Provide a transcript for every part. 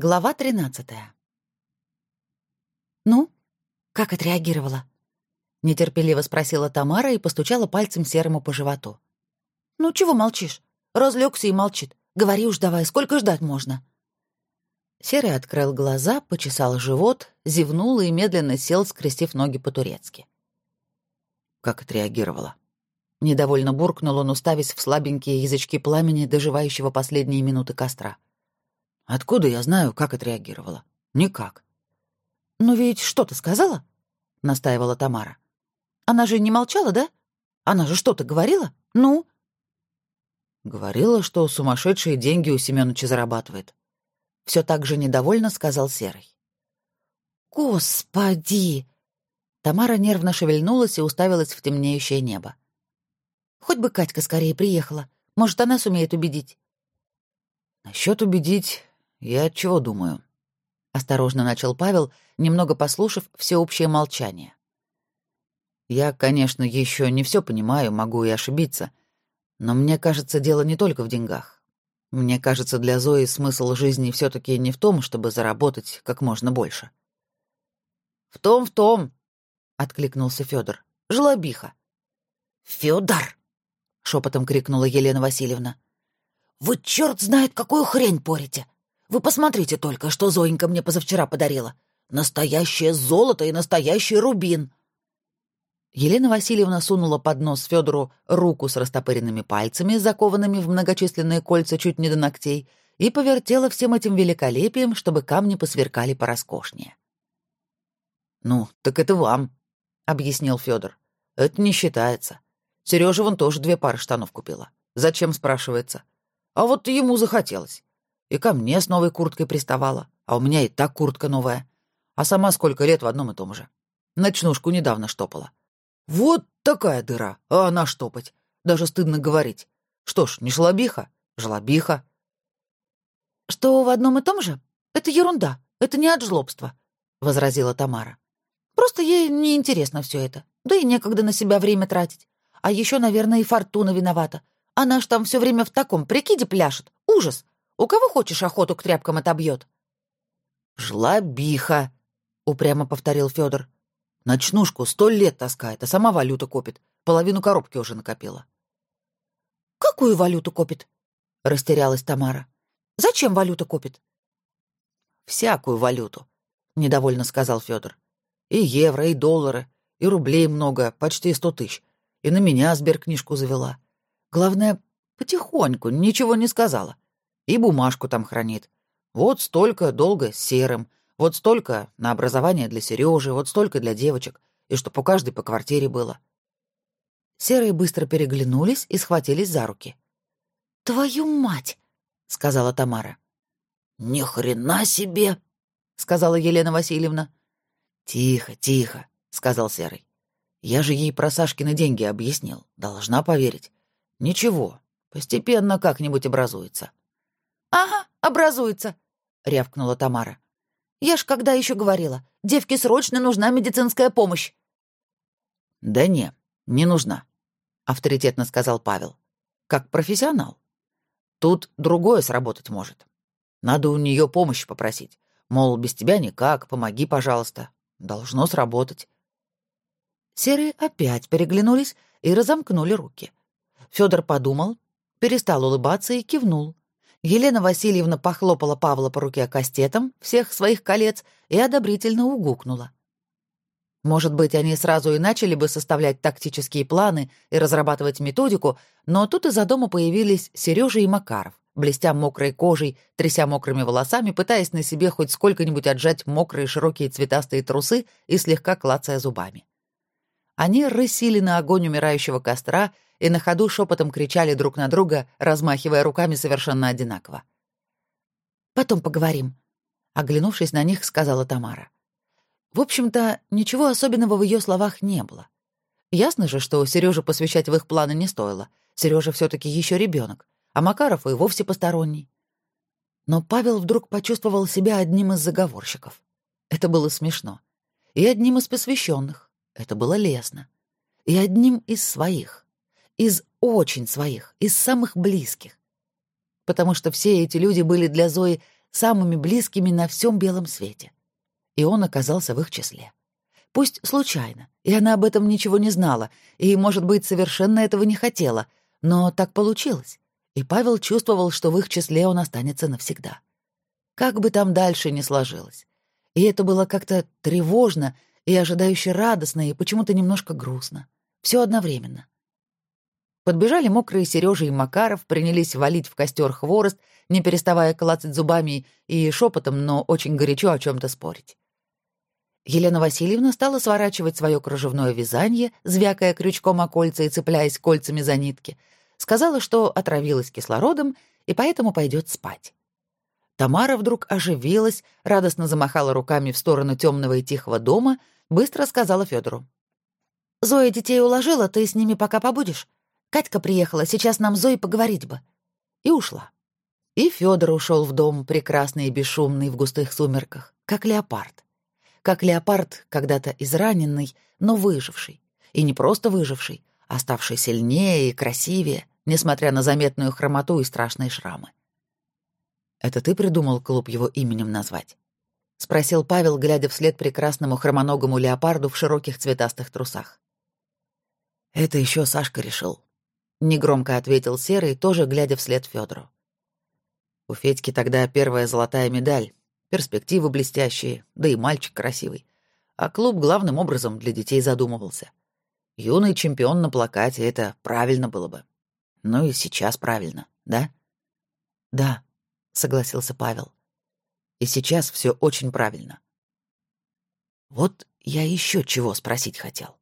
Глава тринадцатая. «Ну, как отреагировала?» — нетерпеливо спросила Тамара и постучала пальцем серому по животу. «Ну, чего молчишь? Разлегся и молчит. Говори уж давай, сколько ждать можно?» Серый открыл глаза, почесал живот, зевнул и медленно сел, скрестив ноги по-турецки. Как отреагировала? Недовольно буркнул он, уставясь в слабенькие язычки пламени, доживающего последние минуты костра. Откуда я знаю, как отреагировала? Никак. «Ну ведь что-то сказала?» — настаивала Тамара. «Она же не молчала, да? Она же что-то говорила? Ну?» Говорила, что сумасшедшие деньги у Семёныча зарабатывает. Все так же недовольно сказал Серый. «Господи!» Тамара нервно шевельнулась и уставилась в темнеющее небо. «Хоть бы Катька скорее приехала. Может, она сумеет убедить». Насчет убедить «Я чего думаю?» — осторожно начал Павел, немного послушав всеобщее молчание. «Я, конечно, еще не все понимаю, могу и ошибиться, но мне кажется, дело не только в деньгах. Мне кажется, для Зои смысл жизни все таки не в том, чтобы заработать как можно больше». «В том, в том», — откликнулся Федор. «Жлобиха». «Федор!» — шепотом крикнула Елена Васильевна. «Вы черт знает, какую хрень порите! Вы посмотрите только, что Зоенька мне позавчера подарила. Настоящее золото и настоящий рубин!» Елена Васильевна сунула под нос Федору руку с растопыренными пальцами, закованными в многочисленные кольца чуть не до ногтей, и повертела всем этим великолепием, чтобы камни посверкали пороскошнее. «Ну, так это вам», — объяснил Федор. «Это не считается. Сережа вон тоже две пары штанов купила. Зачем, спрашивается? А вот ему захотелось. И ко мне с новой курткой приставала, а у меня и так куртка новая. А сама сколько лет в одном и том же. Ночнушку недавно штопала. Вот такая дыра, а она штопать. Даже стыдно говорить. Что ж, не жлобиха, жлобиха. Что в одном и том же? Это ерунда, это не от жлобства, — возразила Тамара. Просто ей неинтересно все это, да и некогда на себя время тратить. А еще, наверное, и Фортуна виновата. Она ж там все время в таком прикиде пляшет. Ужас. У кого хочешь охоту к тряпкам отобьет. Жлобиха, упрямо повторил Федор. Ночнушку сто лет таскает, а сама валюту копит. Половину коробки уже накопила. Какую валюту копит? растерялась Тамара. Зачем валюту копит? Всякую валюту, недовольно сказал Федор. И евро, и доллары, и рублей много, почти сто тысяч. И на меня сберкнижку завела. Главное, потихоньку, ничего не сказала. И бумажку там хранит. Вот столько долго серым, вот столько на образование для Сережи, вот столько для девочек, и чтоб у каждой по квартире было. Серые быстро переглянулись и схватились за руки. «Твою мать!» — сказала Тамара. «Ни хрена себе!» — сказала Елена Васильевна. «Тихо, тихо», — сказал Серый. «Я же ей про Сашкины деньги объяснил. Должна поверить. Ничего, постепенно как-нибудь образуется». «Ага, образуется», — рявкнула Тамара. «Я ж когда еще говорила, девке срочно нужна медицинская помощь». «Да не, не нужна», — авторитетно сказал Павел. «Как профессионал. Тут другое сработать может. Надо у нее помощь попросить. Мол, без тебя никак, помоги, пожалуйста. Должно сработать». Серые опять переглянулись и разомкнули руки. Федор подумал, перестал улыбаться и кивнул. Елена Васильевна похлопала Павла по руке кастетом всех своих колец и одобрительно угукнула. Может быть, они сразу и начали бы составлять тактические планы и разрабатывать методику, но тут из-за дома появились Сережа и Макаров, блестя мокрой кожей, тряся мокрыми волосами, пытаясь на себе хоть сколько-нибудь отжать мокрые широкие цветастые трусы и слегка клацая зубами. Они рысили на огонь умирающего костра и на ходу шепотом кричали друг на друга, размахивая руками совершенно одинаково. «Потом поговорим», — оглянувшись на них, сказала Тамара. В общем-то, ничего особенного в ее словах не было. Ясно же, что Сережу посвящать в их планы не стоило. Сережа все таки еще ребенок, а Макаров и вовсе посторонний. Но Павел вдруг почувствовал себя одним из заговорщиков. Это было смешно. И одним из посвященных. Это было лестно. И одним из своих из очень своих, из самых близких. Потому что все эти люди были для Зои самыми близкими на всем белом свете. И он оказался в их числе. Пусть случайно, и она об этом ничего не знала, и, может быть, совершенно этого не хотела, но так получилось, и Павел чувствовал, что в их числе он останется навсегда. Как бы там дальше ни сложилось. И это было как-то тревожно и ожидающе радостно, и почему-то немножко грустно. Все одновременно. Подбежали мокрые Сережа и Макаров, принялись валить в костер хворост, не переставая клацать зубами и шепотом, но очень горячо о чем-то спорить. Елена Васильевна стала сворачивать свое кружевное вязание, звякая крючком о кольца и цепляясь кольцами за нитки. Сказала, что отравилась кислородом и поэтому пойдет спать. Тамара вдруг оживилась, радостно замахала руками в сторону темного и тихого дома, быстро сказала Федору: «Зоя детей уложила, ты с ними пока побудешь? Катька приехала, сейчас нам Зои поговорить бы». И ушла. И Федор ушел в дом, прекрасный и бесшумный в густых сумерках, как леопард как леопард, когда-то израненный, но выживший. И не просто выживший, а ставший сильнее и красивее, несмотря на заметную хромоту и страшные шрамы. «Это ты придумал клуб его именем назвать?» — спросил Павел, глядя вслед прекрасному хромоногому леопарду в широких цветастых трусах. «Это еще Сашка решил», — негромко ответил Серый, тоже глядя вслед Федору. У Федьки тогда первая золотая медаль, перспективы блестящие, да и мальчик красивый. А клуб главным образом для детей задумывался. Юный чемпион на плакате — это правильно было бы. Ну и сейчас правильно, да? Да, согласился Павел. И сейчас все очень правильно. Вот я еще чего спросить хотел.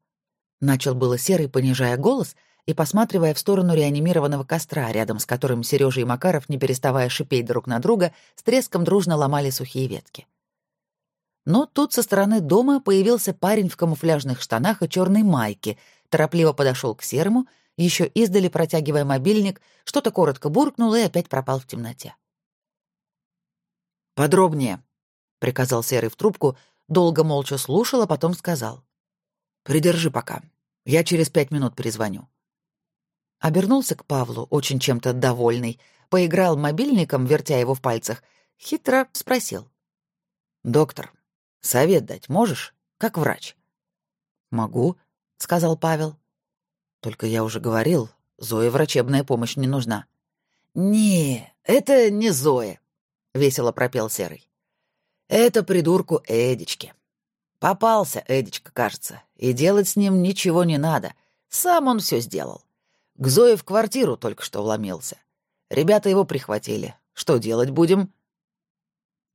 Начал было Серый, понижая голос, и посматривая в сторону реанимированного костра, рядом с которым Сережа и Макаров, не переставая шипеть друг на друга, с треском дружно ломали сухие ветки. Но тут со стороны дома появился парень в камуфляжных штанах и черной майке, торопливо подошел к Серому, еще издали протягивая мобильник, что-то коротко буркнул и опять пропал в темноте. «Подробнее», — приказал Серый в трубку, долго молча слушал, а потом сказал. «Придержи пока. Я через пять минут перезвоню». Обернулся к Павлу, очень чем-то довольный, поиграл мобильником, вертя его в пальцах, хитро спросил. «Доктор, совет дать можешь, как врач?» «Могу», — сказал Павел. «Только я уже говорил, Зое врачебная помощь не нужна». «Не, это не Зоя», — весело пропел Серый. «Это придурку Эдичке. Попался Эдичка, кажется, и делать с ним ничего не надо. Сам он все сделал. К Зое в квартиру только что вломился. Ребята его прихватили. Что делать будем?»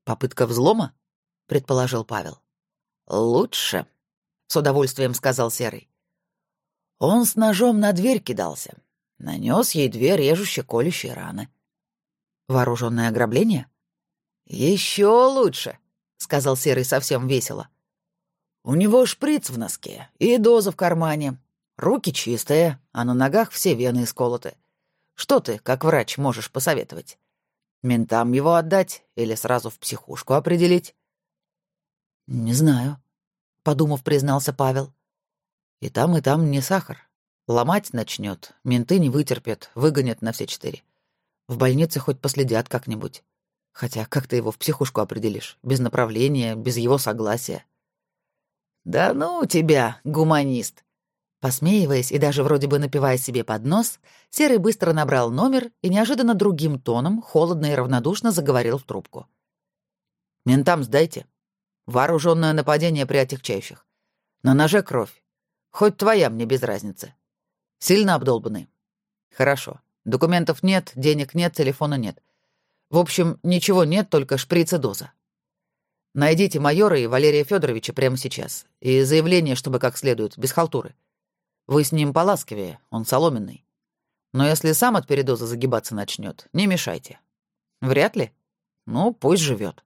«Попытка взлома?» — предположил Павел. «Лучше», — с удовольствием сказал Серый. Он с ножом на дверь кидался. Нанес ей две режущие колющие раны. «Вооруженное ограбление?» «Еще лучше», — сказал Серый совсем весело. «У него шприц в носке и доза в кармане. Руки чистые, а на ногах все вены исколоты. Что ты, как врач, можешь посоветовать? Ментам его отдать или сразу в психушку определить? Не знаю, подумав, признался Павел. И там, и там не сахар. Ломать начнет, менты не вытерпят, выгонят на все четыре. В больнице хоть последят как-нибудь. Хотя как ты его в психушку определишь? Без направления, без его согласия. «Да ну тебя, гуманист!» Посмеиваясь и даже вроде бы напивая себе под нос, Серый быстро набрал номер и неожиданно другим тоном, холодно и равнодушно заговорил в трубку. «Ментам сдайте. Вооруженное нападение при отягчающих. На ноже кровь. Хоть твоя мне без разницы. Сильно обдолбаны. Хорошо. Документов нет, денег нет, телефона нет. В общем, ничего нет, только шприц и доза. Найдите майора и Валерия Федоровича прямо сейчас. И заявление, чтобы как следует, без халтуры. Вы с ним поласковее, он соломенный. Но если сам от передоза загибаться начнет, не мешайте. Вряд ли. Ну, пусть живет.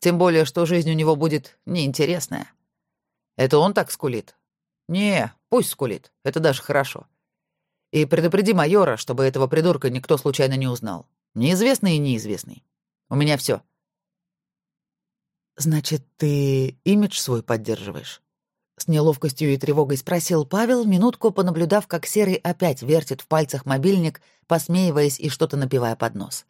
Тем более, что жизнь у него будет неинтересная. Это он так скулит? Не, пусть скулит. Это даже хорошо. И предупреди майора, чтобы этого придурка никто случайно не узнал. Неизвестный и неизвестный. У меня все. Значит, ты имидж свой поддерживаешь? С неловкостью и тревогой спросил Павел, минутку понаблюдав, как Серый опять вертит в пальцах мобильник, посмеиваясь и что-то напивая под нос.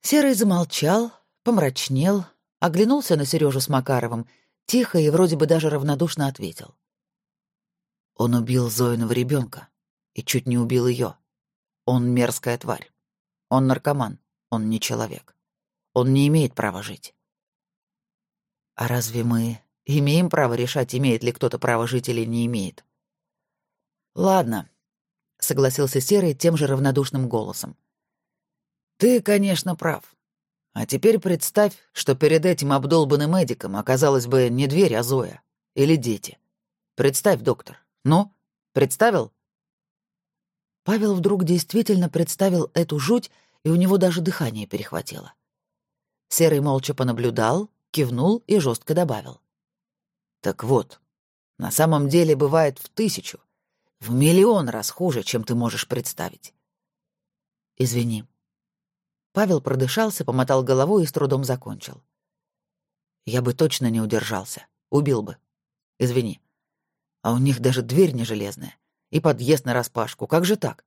Серый замолчал, помрачнел, оглянулся на Сережу с Макаровым, тихо и вроде бы даже равнодушно ответил. Он убил Зоиного ребенка и чуть не убил ее. Он мерзкая тварь. Он наркоман. Он не человек. Он не имеет права жить. А разве мы имеем право решать, имеет ли кто-то право жить или не имеет? Ладно, согласился Серый тем же равнодушным голосом. Ты, конечно, прав. А теперь представь, что перед этим обдолбанным Эдиком оказалась бы не дверь, а Зоя. Или дети. Представь, доктор. Ну, представил? Павел вдруг действительно представил эту жуть, и у него даже дыхание перехватило. Серый молча понаблюдал, кивнул и жестко добавил. «Так вот, на самом деле бывает в тысячу, в миллион раз хуже, чем ты можешь представить». «Извини». Павел продышался, помотал головой и с трудом закончил. «Я бы точно не удержался. Убил бы. Извини. А у них даже дверь не железная. И подъезд на распашку. Как же так?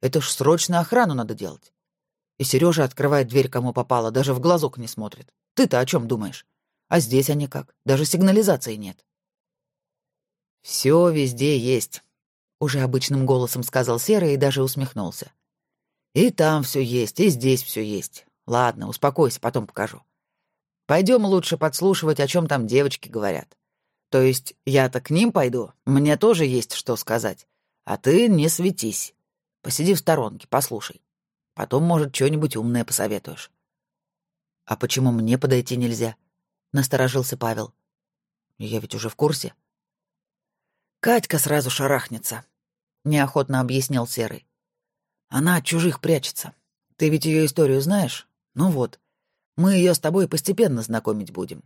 Это ж срочно охрану надо делать. И Сережа открывает дверь, кому попало, даже в глазок не смотрит. Ты-то о чем думаешь? А здесь они как? Даже сигнализации нет. Все везде есть, уже обычным голосом сказал Серый и даже усмехнулся. И там все есть, и здесь все есть. Ладно, успокойся, потом покажу. Пойдем лучше подслушивать, о чем там девочки говорят. То есть я-то к ним пойду, мне тоже есть что сказать. А ты не светись. Посиди в сторонке, послушай. Потом, может, что-нибудь умное посоветуешь. А почему мне подойти нельзя? Насторожился Павел. Я ведь уже в курсе. Катька сразу шарахнется, неохотно объяснил Серый. Она от чужих прячется. Ты ведь ее историю знаешь? Ну вот. Мы ее с тобой постепенно знакомить будем.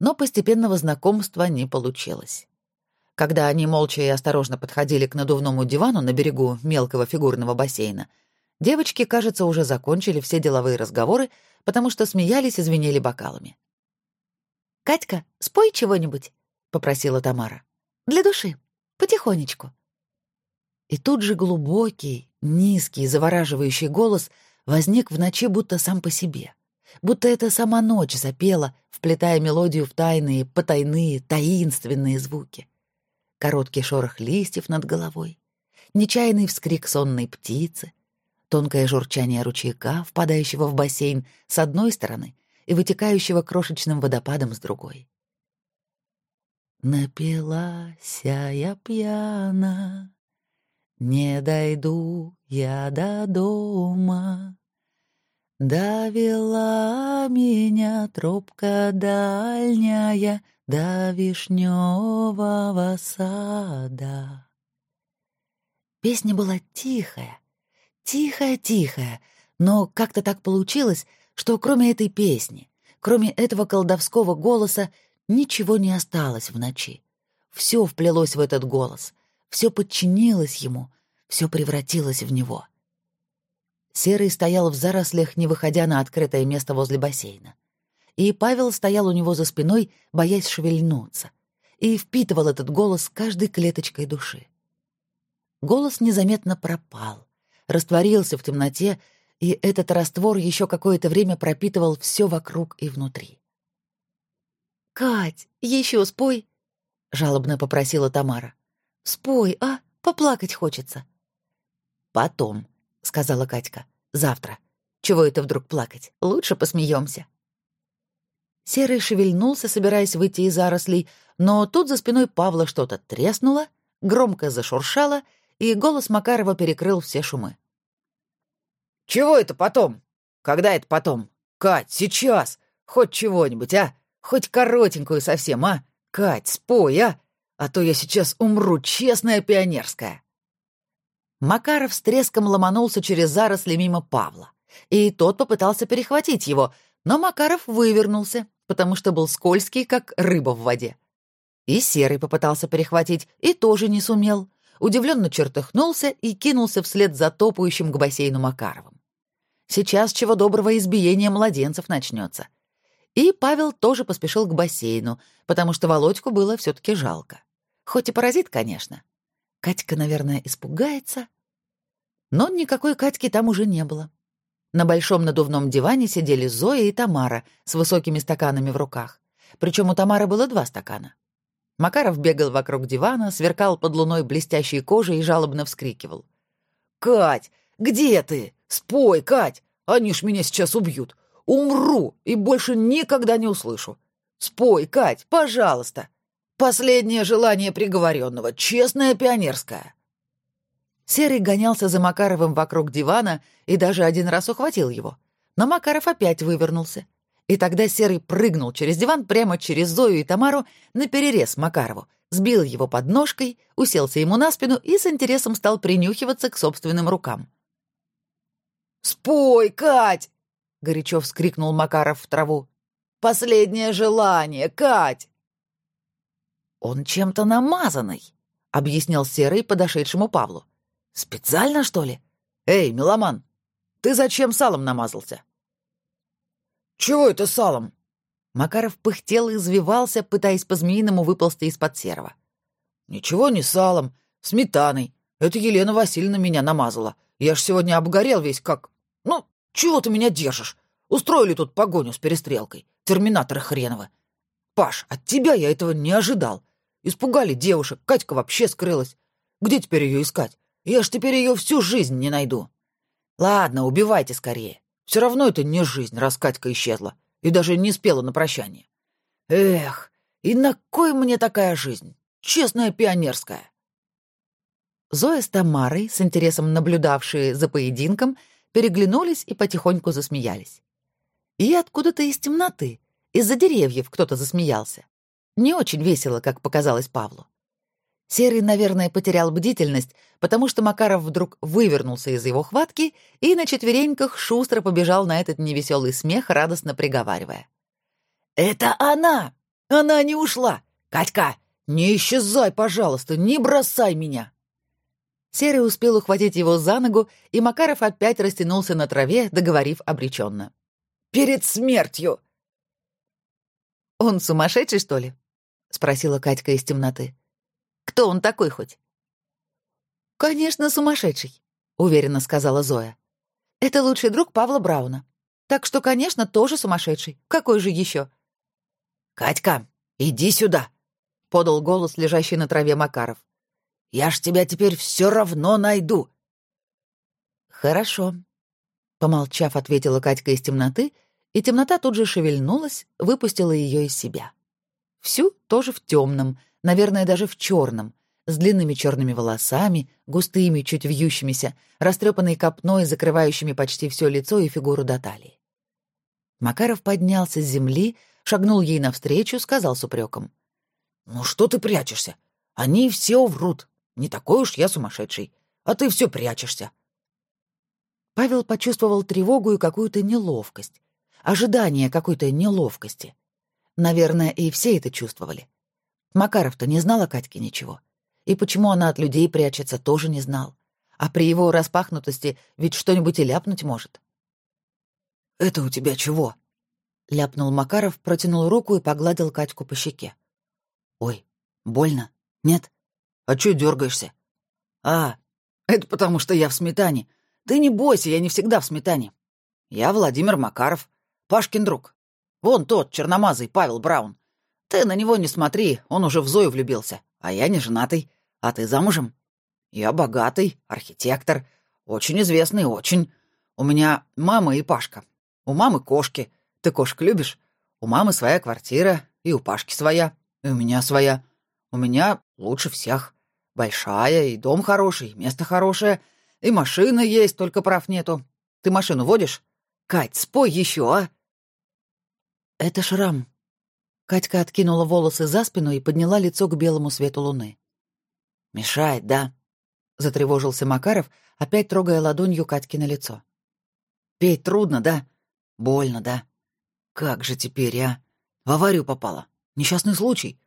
Но постепенного знакомства не получилось. Когда они молча и осторожно подходили к надувному дивану на берегу мелкого фигурного бассейна, Девочки, кажется, уже закончили все деловые разговоры, потому что смеялись и звенели бокалами. «Катька, спой чего-нибудь», — попросила Тамара. «Для души. Потихонечку». И тут же глубокий, низкий, завораживающий голос возник в ночи будто сам по себе. Будто это сама ночь запела, вплетая мелодию в тайные, потайные, таинственные звуки. Короткий шорох листьев над головой, нечаянный вскрик сонной птицы, тонкое журчание ручейка, впадающего в бассейн с одной стороны и вытекающего крошечным водопадом с другой. Напилась я пьяна, не дойду я до дома. Довела меня тропка дальняя до вишневого сада. Песня была тихая, Тихая-тихая, но как-то так получилось, что кроме этой песни, кроме этого колдовского голоса, ничего не осталось в ночи. Все вплелось в этот голос, все подчинилось ему, все превратилось в него. Серый стоял в зарослях, не выходя на открытое место возле бассейна. И Павел стоял у него за спиной, боясь шевельнуться, и впитывал этот голос каждой клеточкой души. Голос незаметно пропал растворился в темноте, и этот раствор еще какое-то время пропитывал все вокруг и внутри. «Кать, еще спой!» — жалобно попросила Тамара. «Спой, а? Поплакать хочется». «Потом», — сказала Катька. «Завтра. Чего это вдруг плакать? Лучше посмеемся». Серый шевельнулся, собираясь выйти из зарослей, но тут за спиной Павла что-то треснуло, громко зашуршало — и голос Макарова перекрыл все шумы. «Чего это потом? Когда это потом? Кать, сейчас! Хоть чего-нибудь, а? Хоть коротенькую совсем, а? Кать, спой, а? А то я сейчас умру, честная пионерская!» Макаров с треском ломанулся через заросли мимо Павла, и тот попытался перехватить его, но Макаров вывернулся, потому что был скользкий, как рыба в воде. И Серый попытался перехватить, и тоже не сумел удивленно чертыхнулся и кинулся вслед за топающим к бассейну Макаровым. Сейчас чего доброго избиение младенцев начнется. И Павел тоже поспешил к бассейну, потому что Володьку было все таки жалко. Хоть и паразит, конечно. Катька, наверное, испугается. Но никакой Катьки там уже не было. На большом надувном диване сидели Зоя и Тамара с высокими стаканами в руках. Причем у Тамары было два стакана. Макаров бегал вокруг дивана, сверкал под луной блестящей кожей и жалобно вскрикивал. «Кать, где ты? Спой, Кать! Они ж меня сейчас убьют! Умру и больше никогда не услышу! Спой, Кать, пожалуйста! Последнее желание приговоренного, честное пионерское!» Серый гонялся за Макаровым вокруг дивана и даже один раз ухватил его. Но Макаров опять вывернулся. И тогда Серый прыгнул через диван прямо через Зою и Тамару на перерез Макарову, сбил его под ножкой, уселся ему на спину и с интересом стал принюхиваться к собственным рукам. «Спой, Кать!» — горячо вскрикнул Макаров в траву. «Последнее желание, Кать!» «Он чем-то намазанный», — объяснил Серый подошедшему Павлу. Специально, что ли? Эй, меломан, ты зачем салом намазался? Чего это салом? Макаров пыхтел и извивался, пытаясь по-змеиному выползти из-под серого. Ничего не салом, сметаной. Это Елена Васильевна меня намазала. Я ж сегодня обгорел весь как... Ну, чего ты меня держишь? Устроили тут погоню с перестрелкой. Терминаторы хреновы. Паш, от тебя я этого не ожидал. Испугали девушек, Катька вообще скрылась. Где теперь ее искать? Я ж теперь ее всю жизнь не найду. Ладно, убивайте скорее. Все равно это не жизнь, раз Катька исчезла. И даже не спела на прощание. Эх, и на кой мне такая жизнь? Честная пионерская. Зоя с Тамарой, с интересом наблюдавшие за поединком, переглянулись и потихоньку засмеялись. И откуда-то из темноты, из-за деревьев кто-то засмеялся. Не очень весело, как показалось Павлу. Серый, наверное, потерял бдительность, потому что Макаров вдруг вывернулся из его хватки и на четвереньках шустро побежал на этот невеселый смех, радостно приговаривая. «Это она! Она не ушла! Катька, не исчезай, пожалуйста, не бросай меня!» Серый успел ухватить его за ногу, и Макаров опять растянулся на траве, договорив обреченно. «Перед смертью!» «Он сумасшедший, что ли?» — спросила Катька из темноты. Кто он такой хоть?» «Конечно, сумасшедший», — уверенно сказала Зоя. «Это лучший друг Павла Брауна. Так что, конечно, тоже сумасшедший. Какой же еще?» «Катька, иди сюда», — подал голос лежащий на траве Макаров. «Я ж тебя теперь все равно найду». «Хорошо», — помолчав, ответила Катька из темноты, и темнота тут же шевельнулась, выпустила ее из себя. Всю тоже в темном, наверное, даже в черном, с длинными черными волосами, густыми, чуть вьющимися, растрепанной копной, закрывающими почти все лицо и фигуру до талии. Макаров поднялся с земли, шагнул ей навстречу, сказал с упреком. «Ну что ты прячешься? Они все врут. Не такой уж я сумасшедший. А ты все прячешься». Павел почувствовал тревогу и какую-то неловкость, ожидание какой-то неловкости. Наверное, и все это чувствовали. Макаров-то не знал о Катьке ничего. И почему она от людей прячется, тоже не знал. А при его распахнутости ведь что-нибудь и ляпнуть может. «Это у тебя чего?» — ляпнул Макаров, протянул руку и погладил Катьку по щеке. «Ой, больно? Нет? А чё дергаешься? «А, это потому что я в сметане. Ты не бойся, я не всегда в сметане. Я Владимир Макаров, Пашкин друг. Вон тот, черномазый Павел Браун. Ты на него не смотри, он уже в Зою влюбился, а я не женатый. А ты замужем? Я богатый, архитектор, очень известный, очень. У меня мама и Пашка. У мамы кошки. Ты кошек любишь? У мамы своя квартира, и у Пашки своя, и у меня своя. У меня лучше всех. Большая, и дом хороший, и место хорошее, и машина есть, только прав нету. Ты машину водишь? Кать, спой еще, а? Это шрам, Катька откинула волосы за спину и подняла лицо к белому свету луны. «Мешает, да?» — затревожился Макаров, опять трогая ладонью Катьки на лицо. «Петь трудно, да? Больно, да? Как же теперь, а? В аварию попала. Несчастный случай.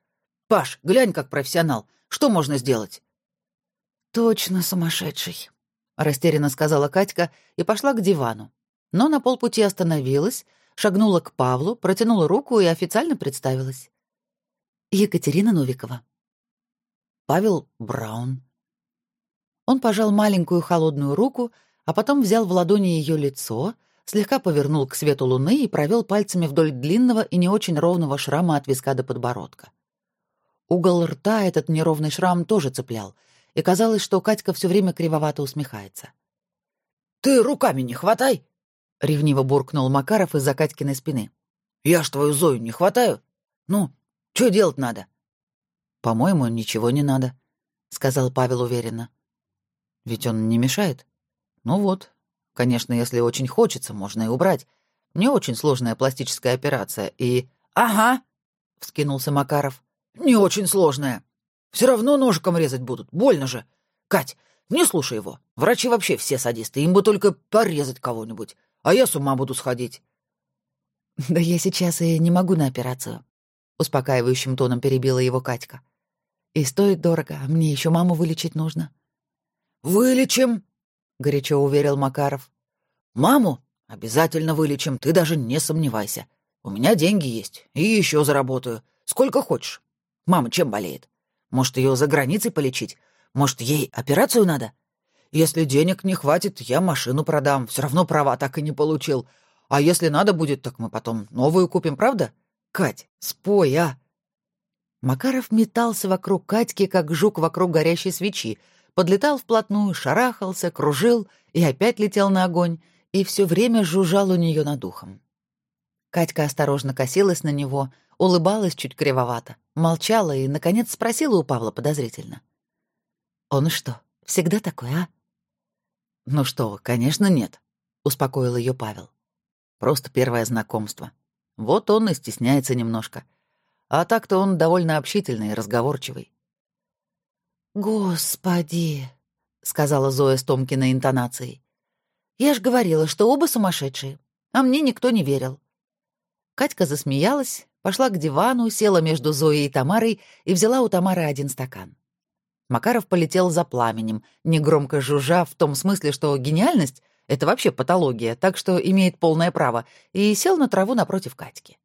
Паш, глянь, как профессионал. Что можно сделать?» «Точно сумасшедший», — растерянно сказала Катька и пошла к дивану. Но на полпути остановилась, шагнула к Павлу, протянула руку и официально представилась. Екатерина Новикова. Павел Браун. Он пожал маленькую холодную руку, а потом взял в ладони ее лицо, слегка повернул к свету луны и провел пальцами вдоль длинного и не очень ровного шрама от виска до подбородка. Угол рта этот неровный шрам тоже цеплял, и казалось, что Катька все время кривовато усмехается. «Ты руками не хватай!» — ревниво буркнул Макаров из-за Катькиной спины. «Я ж твою Зою не хватаю. Ну, что делать надо?» «По-моему, ничего не надо», — сказал Павел уверенно. «Ведь он не мешает. Ну вот, конечно, если очень хочется, можно и убрать. Не очень сложная пластическая операция и...» «Ага», — вскинулся Макаров. «Не очень сложная. Все равно ножиком резать будут, больно же. Кать, не слушай его. Врачи вообще все садисты, им бы только порезать кого-нибудь, а я с ума буду сходить». «Да я сейчас и не могу на операцию», — успокаивающим тоном перебила его Катька. «И стоит дорого, а мне еще маму вылечить нужно». «Вылечим», — горячо уверил Макаров. «Маму обязательно вылечим, ты даже не сомневайся. У меня деньги есть, и еще заработаю. Сколько хочешь. Мама чем болеет? Может, ее за границей полечить? Может, ей операцию надо? Если денег не хватит, я машину продам. Все равно права так и не получил. А если надо будет, так мы потом новую купим, правда? Кать, спой, а!» Макаров метался вокруг Катьки, как жук вокруг горящей свечи, подлетал вплотную, шарахался, кружил и опять летел на огонь, и все время жужжал у нее над ухом. Катька осторожно косилась на него, улыбалась чуть кривовато, молчала и, наконец, спросила у Павла подозрительно. «Он что, всегда такой, а?» «Ну что, конечно, нет», — успокоил ее Павел. «Просто первое знакомство. Вот он и стесняется немножко. А так-то он довольно общительный и разговорчивый». «Господи!» — сказала Зоя с Томкиной интонацией. «Я ж говорила, что оба сумасшедшие, а мне никто не верил». Катька засмеялась, пошла к дивану, села между Зоей и Тамарой и взяла у Тамары один стакан. Макаров полетел за пламенем, негромко жужжа в том смысле, что гениальность — это вообще патология, так что имеет полное право, и сел на траву напротив Катьки.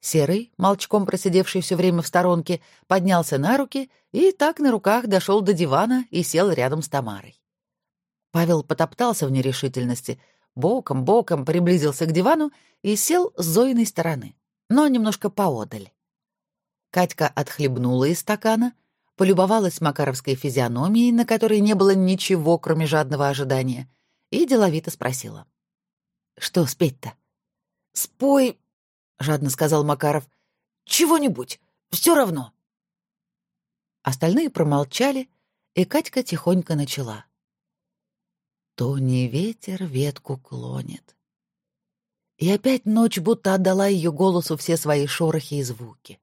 Серый, молчком просидевший все время в сторонке, поднялся на руки и так на руках дошел до дивана и сел рядом с Тамарой. Павел потоптался в нерешительности, боком-боком приблизился к дивану и сел с Зоиной стороны, но немножко поодаль. Катька отхлебнула из стакана, полюбовалась макаровской физиономией, на которой не было ничего, кроме жадного ожидания, и деловито спросила. «Что спеть-то?» «Спой — жадно сказал Макаров. «Чего-нибудь. Все равно». Остальные промолчали, и Катька тихонько начала. То не ветер ветку клонит. И опять ночь будто отдала ее голосу все свои шорохи и звуки.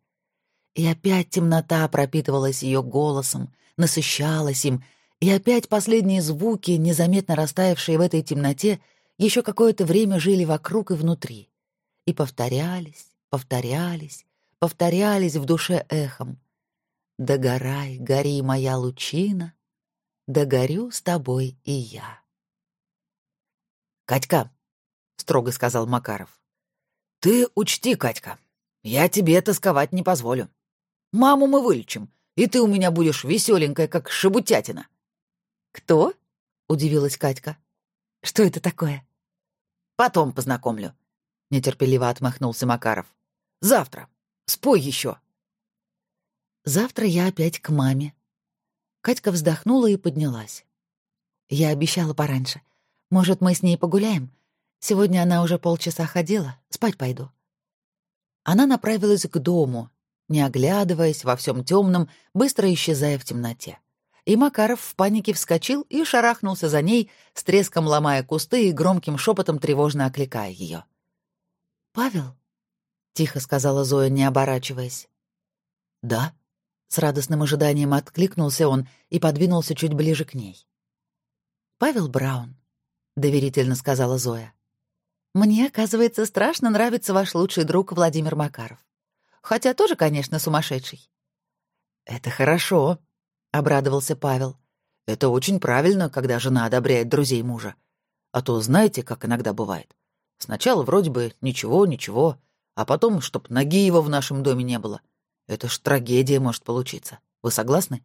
И опять темнота пропитывалась ее голосом, насыщалась им, и опять последние звуки, незаметно растаявшие в этой темноте, еще какое-то время жили вокруг и внутри и повторялись, повторялись, повторялись в душе эхом. «Догорай, гори, моя лучина, догорю с тобой и я». «Катька», — строго сказал Макаров, — «ты учти, Катька, я тебе тосковать не позволю. Маму мы вылечим, и ты у меня будешь веселенькая, как шебутятина». «Кто?» — удивилась Катька. «Что это такое?» «Потом познакомлю нетерпеливо отмахнулся Макаров. Завтра. Спой еще. Завтра я опять к маме. Катька вздохнула и поднялась. Я обещала пораньше. Может, мы с ней погуляем? Сегодня она уже полчаса ходила. Спать пойду. Она направилась к дому, не оглядываясь во всем темном, быстро исчезая в темноте. И Макаров в панике вскочил и шарахнулся за ней, с треском ломая кусты и громким шепотом тревожно окликая ее. «Павел?» — тихо сказала Зоя, не оборачиваясь. «Да?» — с радостным ожиданием откликнулся он и подвинулся чуть ближе к ней. «Павел Браун», — доверительно сказала Зоя. «Мне, оказывается, страшно нравится ваш лучший друг Владимир Макаров. Хотя тоже, конечно, сумасшедший». «Это хорошо», — обрадовался Павел. «Это очень правильно, когда жена одобряет друзей мужа. А то знаете, как иногда бывает. Сначала вроде бы ничего, ничего, а потом, чтоб ноги его в нашем доме не было. Это ж трагедия может получиться. Вы согласны?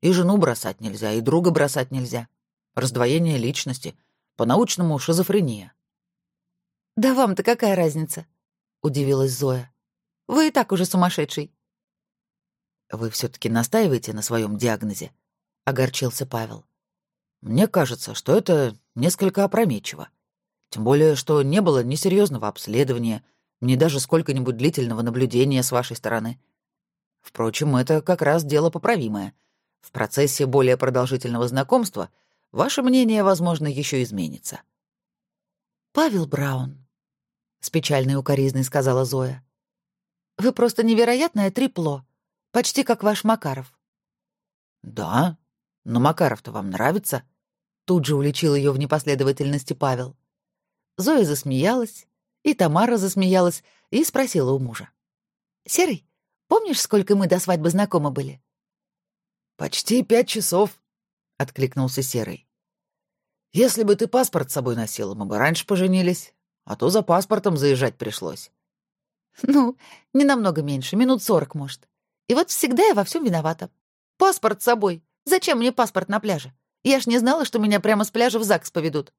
И жену бросать нельзя, и друга бросать нельзя. Раздвоение личности. По-научному шизофрения. «Да вам-то какая разница?» — удивилась Зоя. «Вы и так уже сумасшедший». «Вы все таки настаиваете на своем диагнозе?» — огорчился Павел. «Мне кажется, что это несколько опрометчиво. Тем более, что не было ни серьезного обследования, ни даже сколько-нибудь длительного наблюдения с вашей стороны. Впрочем, это как раз дело поправимое. В процессе более продолжительного знакомства ваше мнение, возможно, еще изменится». «Павел Браун», — с печальной укоризной сказала Зоя. «Вы просто невероятное трепло, почти как ваш Макаров». «Да? Но Макаров-то вам нравится?» Тут же уличил ее в непоследовательности Павел. Зоя засмеялась, и Тамара засмеялась и спросила у мужа. «Серый, помнишь, сколько мы до свадьбы знакомы были?» «Почти пять часов», — откликнулся Серый. «Если бы ты паспорт с собой носила, мы бы раньше поженились а то за паспортом заезжать пришлось. Ну, не намного меньше, минут сорок, может. И вот всегда я во всем виновата. Паспорт с собой. Зачем мне паспорт на пляже? Я ж не знала, что меня прямо с пляжа в ЗАГС поведут.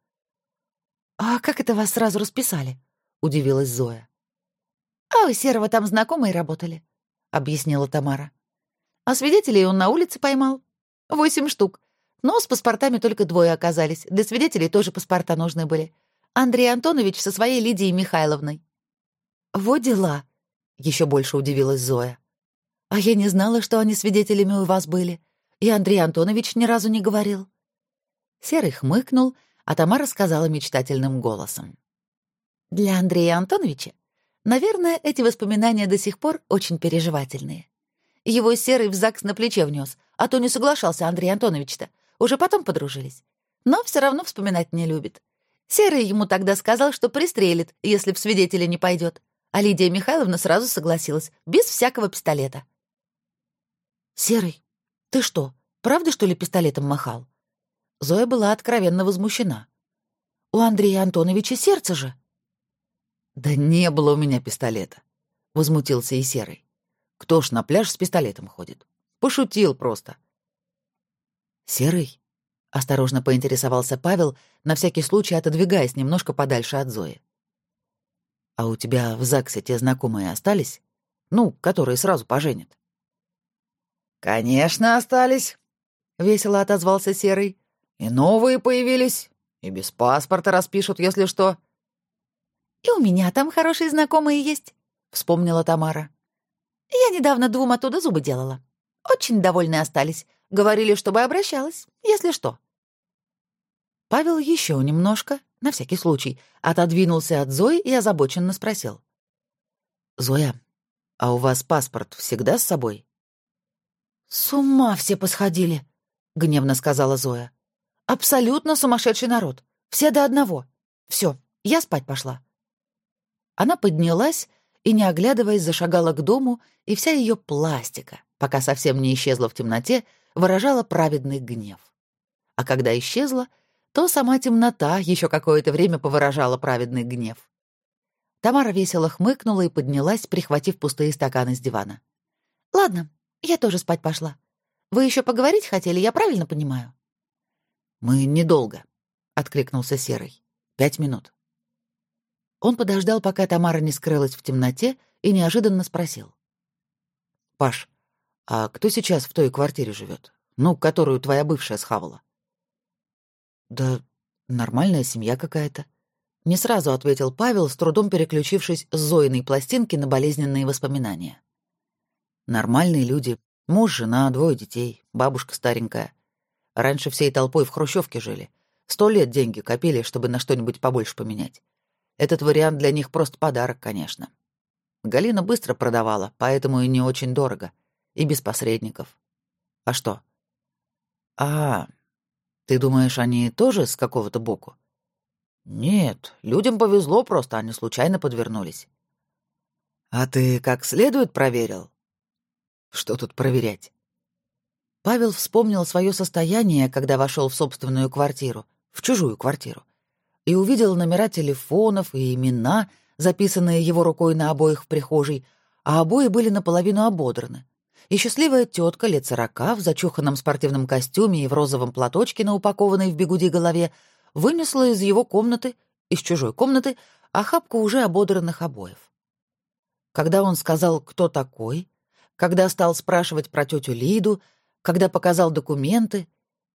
А как это вас сразу расписали? Удивилась Зоя. А у Серого там знакомые работали, объяснила Тамара. А свидетелей он на улице поймал. Восемь штук. Но с паспортами только двое оказались. Для свидетелей тоже паспорта нужны были. Андрей Антонович со своей Лидией Михайловной». «Вот дела», — еще больше удивилась Зоя. «А я не знала, что они свидетелями у вас были. И Андрей Антонович ни разу не говорил». Серый хмыкнул, а Тамара сказала мечтательным голосом. «Для Андрея Антоновича, наверное, эти воспоминания до сих пор очень переживательные. Его Серый в ЗАГС на плече внес, а то не соглашался Андрей Антонович-то. Уже потом подружились. Но все равно вспоминать не любит. Серый ему тогда сказал, что пристрелит, если в свидетеля не пойдет. А Лидия Михайловна сразу согласилась, без всякого пистолета. «Серый, ты что, правда, что ли, пистолетом махал?» Зоя была откровенно возмущена. «У Андрея Антоновича сердце же». «Да не было у меня пистолета», — возмутился и Серый. «Кто ж на пляж с пистолетом ходит? Пошутил просто». «Серый, — осторожно поинтересовался Павел, на всякий случай отодвигаясь немножко подальше от Зои. «А у тебя в ЗАГСе те знакомые остались? Ну, которые сразу поженят?» «Конечно, остались», — весело отозвался Серый. «И новые появились, и без паспорта распишут, если что». «И у меня там хорошие знакомые есть», — вспомнила Тамара. «Я недавно двум оттуда зубы делала. Очень довольны остались. Говорили, чтобы обращалась, если что». Павел еще немножко, на всякий случай, отодвинулся от Зои и озабоченно спросил. «Зоя, а у вас паспорт всегда с собой?» «С ума все посходили», — гневно сказала Зоя. «Абсолютно сумасшедший народ. Все до одного. Все, я спать пошла». Она поднялась и, не оглядываясь, зашагала к дому, и вся ее пластика, пока совсем не исчезла в темноте, выражала праведный гнев. А когда исчезла, то сама темнота еще какое-то время повыражала праведный гнев. Тамара весело хмыкнула и поднялась, прихватив пустые стаканы с дивана. «Ладно, я тоже спать пошла. Вы еще поговорить хотели, я правильно понимаю?» «Мы недолго», — откликнулся Серый. «Пять минут». Он подождал, пока Тамара не скрылась в темноте, и неожиданно спросил. «Паш, «А кто сейчас в той квартире живет? Ну, которую твоя бывшая схавала?» «Да нормальная семья какая-то». Не сразу ответил Павел, с трудом переключившись с Зоиной пластинки на болезненные воспоминания. «Нормальные люди. Муж, жена, двое детей, бабушка старенькая. Раньше всей толпой в хрущевке жили. Сто лет деньги копили, чтобы на что-нибудь побольше поменять. Этот вариант для них просто подарок, конечно. Галина быстро продавала, поэтому и не очень дорого и без посредников. А что? А, ты думаешь, они тоже с какого-то боку? Нет, людям повезло просто, они случайно подвернулись. А ты как следует проверил? Что тут проверять? Павел вспомнил свое состояние, когда вошел в собственную квартиру, в чужую квартиру, и увидел номера телефонов и имена, записанные его рукой на обоих в прихожей, а обои были наполовину ободраны и счастливая тетка лет сорока в зачуханном спортивном костюме и в розовом платочке на упакованной в бегуди голове вынесла из его комнаты, из чужой комнаты, охапку уже ободранных обоев. Когда он сказал, кто такой, когда стал спрашивать про тетю Лиду, когда показал документы,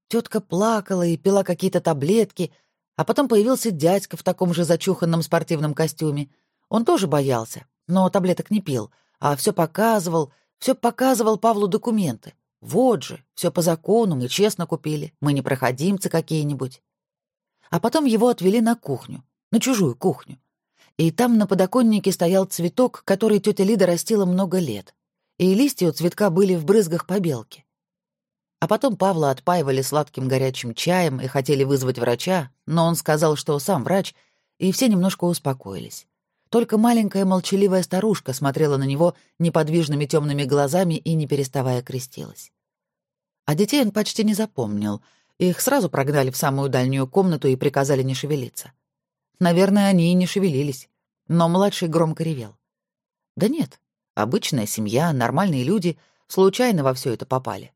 тетка плакала и пила какие-то таблетки, а потом появился дядька в таком же зачуханном спортивном костюме. Он тоже боялся, но таблеток не пил, а все показывал, все показывал Павлу документы. Вот же, все по закону, мы честно купили, мы не проходимцы какие-нибудь. А потом его отвели на кухню, на чужую кухню. И там на подоконнике стоял цветок, который тетя Лида растила много лет. И листья у цветка были в брызгах побелки. А потом Павла отпаивали сладким горячим чаем и хотели вызвать врача, но он сказал, что сам врач, и все немножко успокоились. Только маленькая молчаливая старушка смотрела на него неподвижными темными глазами и, не переставая, крестилась. А детей он почти не запомнил. Их сразу прогнали в самую дальнюю комнату и приказали не шевелиться. Наверное, они и не шевелились, но младший громко ревел. Да нет, обычная семья, нормальные люди случайно во все это попали.